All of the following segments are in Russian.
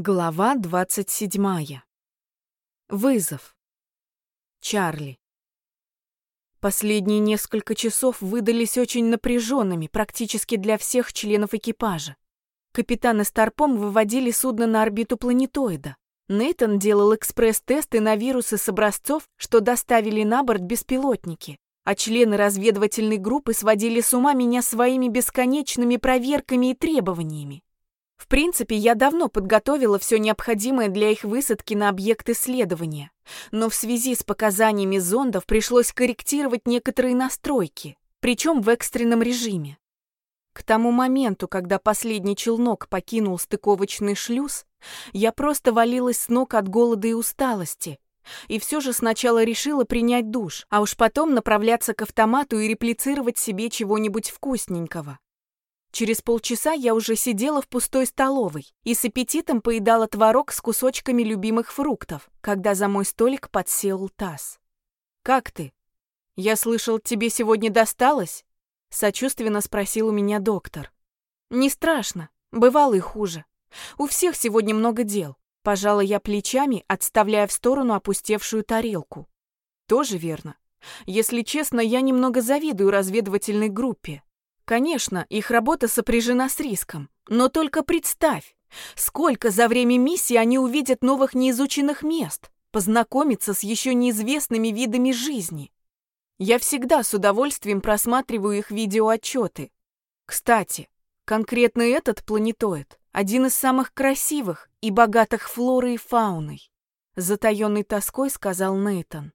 Глава 27. Вызов. Чарли. Последние несколько часов выдались очень напряженными практически для всех членов экипажа. Капитан и Старпом выводили судно на орбиту планетоида. Нейтон делал экспресс-тесты на вирусы с образцов, что доставили на борт беспилотники, а члены разведывательной группы сводили с ума меня своими бесконечными проверками и требованиями. В принципе, я давно подготовила все необходимое для их высадки на объект исследования, но в связи с показаниями зондов пришлось корректировать некоторые настройки, причем в экстренном режиме. К тому моменту, когда последний челнок покинул стыковочный шлюз, я просто валилась с ног от голода и усталости, и все же сначала решила принять душ, а уж потом направляться к автомату и реплицировать себе чего-нибудь вкусненького. Через полчаса я уже сидела в пустой столовой и с аппетитом поедала творог с кусочками любимых фруктов, когда за мой столик подсел таз. «Как ты? Я слышал, тебе сегодня досталось?» — сочувственно спросил у меня доктор. «Не страшно, бывало и хуже. У всех сегодня много дел». Пожала я плечами, отставляя в сторону опустевшую тарелку. «Тоже верно. Если честно, я немного завидую разведывательной группе. Конечно, их работа сопряжена с риском, но только представь, сколько за время миссии они увидят новых неизученных мест, познакомиться с еще неизвестными видами жизни. Я всегда с удовольствием просматриваю их видеоотчеты. Кстати, конкретно этот планетоид – один из самых красивых и богатых флорой и фауной, затаенной тоской сказал Нейтон.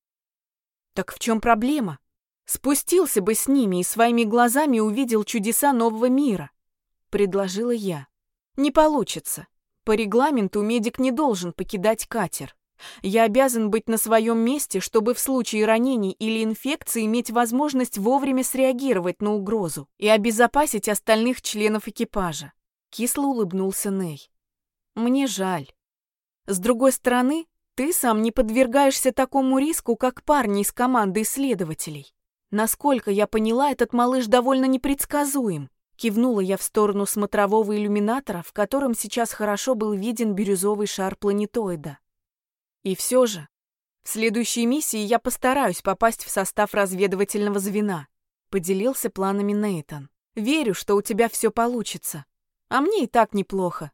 Так в чем проблема? Спустился бы с ними и своими глазами увидел чудеса нового мира, предложила я. Не получится. По регламенту медик не должен покидать катер. Я обязан быть на своем месте, чтобы в случае ранений или инфекции иметь возможность вовремя среагировать на угрозу и обезопасить остальных членов экипажа. Кисло улыбнулся Ней. Мне жаль. С другой стороны, ты сам не подвергаешься такому риску, как парни из команды исследователей. Насколько я поняла, этот малыш довольно непредсказуем. Кивнула я в сторону смотрового иллюминатора, в котором сейчас хорошо был виден бирюзовый шар планетоида. И все же, в следующей миссии я постараюсь попасть в состав разведывательного звена, поделился планами Нейтон. Верю, что у тебя все получится. А мне и так неплохо.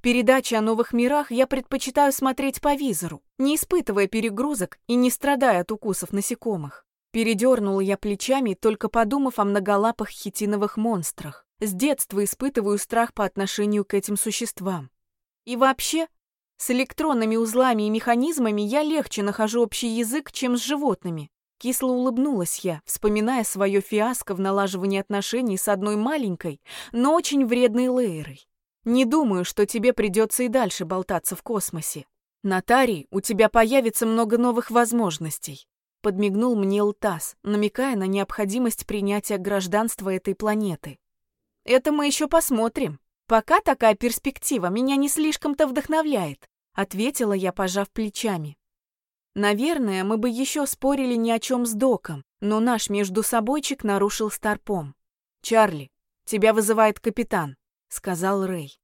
Передачи о новых мирах я предпочитаю смотреть по визору, не испытывая перегрузок и не страдая от укусов насекомых. Передернула я плечами, только подумав о многолапых хитиновых монстрах. С детства испытываю страх по отношению к этим существам. И вообще, с электронными узлами и механизмами я легче нахожу общий язык, чем с животными. Кисло улыбнулась я, вспоминая свое фиаско в налаживании отношений с одной маленькой, но очень вредной Лейрой. Не думаю, что тебе придется и дальше болтаться в космосе. На у тебя появится много новых возможностей подмигнул мне Лтас, намекая на необходимость принятия гражданства этой планеты. Это мы еще посмотрим. Пока такая перспектива меня не слишком-то вдохновляет, ответила я, пожав плечами. Наверное, мы бы еще спорили ни о чем с Доком, но наш между собойчик нарушил Старпом. «Чарли, тебя вызывает капитан», — сказал Рэй.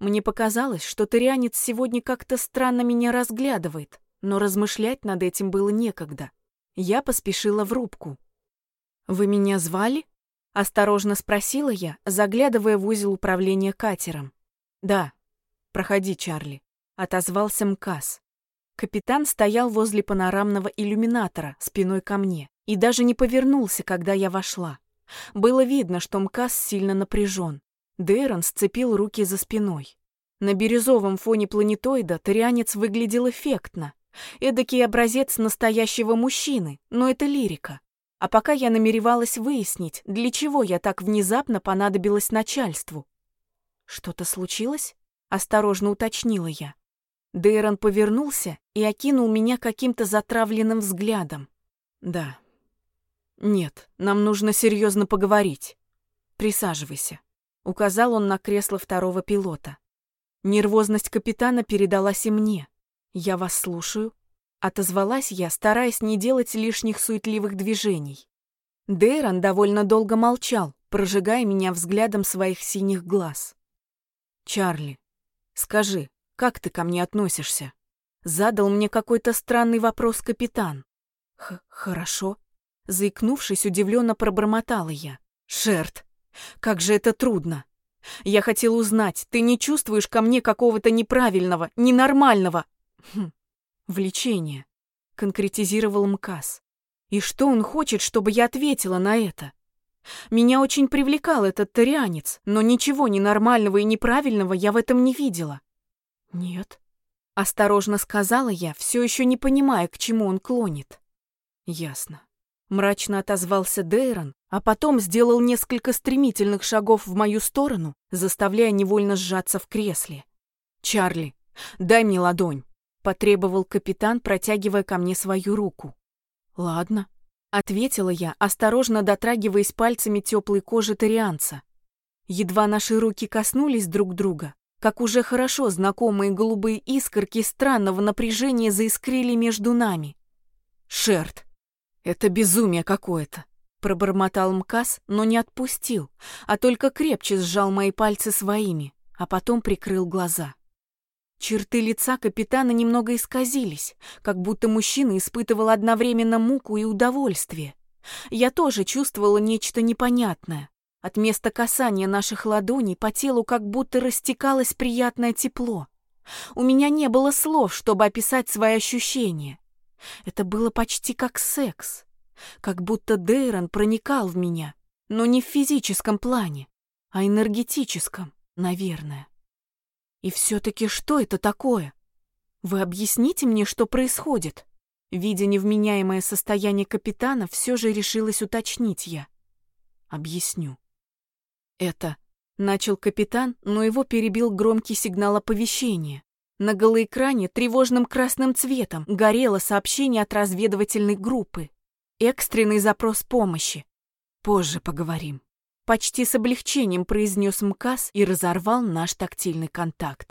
Мне показалось, что тырянец сегодня как-то странно меня разглядывает, но размышлять над этим было некогда. Я поспешила в рубку. «Вы меня звали?» — осторожно спросила я, заглядывая в узел управления катером. «Да. Проходи, Чарли», — отозвался МКАС. Капитан стоял возле панорамного иллюминатора, спиной ко мне, и даже не повернулся, когда я вошла. Было видно, что МКАС сильно напряжен. Дейрон сцепил руки за спиной. На бирюзовом фоне планетоида Торианец выглядел эффектно, Эдакий образец настоящего мужчины, но это лирика. А пока я намеревалась выяснить, для чего я так внезапно понадобилась начальству. «Что-то случилось?» — осторожно уточнила я. Дейрон повернулся и окинул меня каким-то затравленным взглядом. «Да. Нет, нам нужно серьезно поговорить. Присаживайся», — указал он на кресло второго пилота. Нервозность капитана передалась и мне. «Я вас слушаю», — отозвалась я, стараясь не делать лишних суетливых движений. Дейрон довольно долго молчал, прожигая меня взглядом своих синих глаз. «Чарли, скажи, как ты ко мне относишься?» Задал мне какой-то странный вопрос капитан. Х «Хорошо», — заикнувшись, удивленно пробормотала я. «Шерт, как же это трудно! Я хотел узнать, ты не чувствуешь ко мне какого-то неправильного, ненормального...» хм, «Влечения», — конкретизировал МКАС. «И что он хочет, чтобы я ответила на это?» Меня очень привлекал этот тарианец, но ничего ненормального и неправильного я в этом не видела. «Нет», — осторожно сказала я, все еще не понимая, к чему он клонит. «Ясно». Мрачно отозвался Дейрон, а потом сделал несколько стремительных шагов в мою сторону, заставляя невольно сжаться в кресле. «Чарли, дай мне ладонь», — потребовал капитан, протягивая ко мне свою руку. «Ладно», Ответила я, осторожно дотрагиваясь пальцами теплой кожи тарианца. Едва наши руки коснулись друг друга, как уже хорошо знакомые голубые искорки странного напряжения заискрили между нами. «Шерт, это безумие какое-то!» Пробормотал Мкас, но не отпустил, а только крепче сжал мои пальцы своими, а потом прикрыл глаза. Черты лица капитана немного исказились, как будто мужчина испытывал одновременно муку и удовольствие. Я тоже чувствовала нечто непонятное. От места касания наших ладоней по телу как будто растекалось приятное тепло. У меня не было слов, чтобы описать свои ощущения. Это было почти как секс. Как будто Дейрон проникал в меня, но не в физическом плане, а энергетическом, наверное. И все-таки что это такое? Вы объясните мне, что происходит? Видя невменяемое состояние капитана, все же решилась уточнить я. Объясню. Это... Начал капитан, но его перебил громкий сигнал оповещения. На голоэкране тревожным красным цветом горело сообщение от разведывательной группы. Экстренный запрос помощи. Позже поговорим. Почти с облегчением произнес МКАС и разорвал наш тактильный контакт.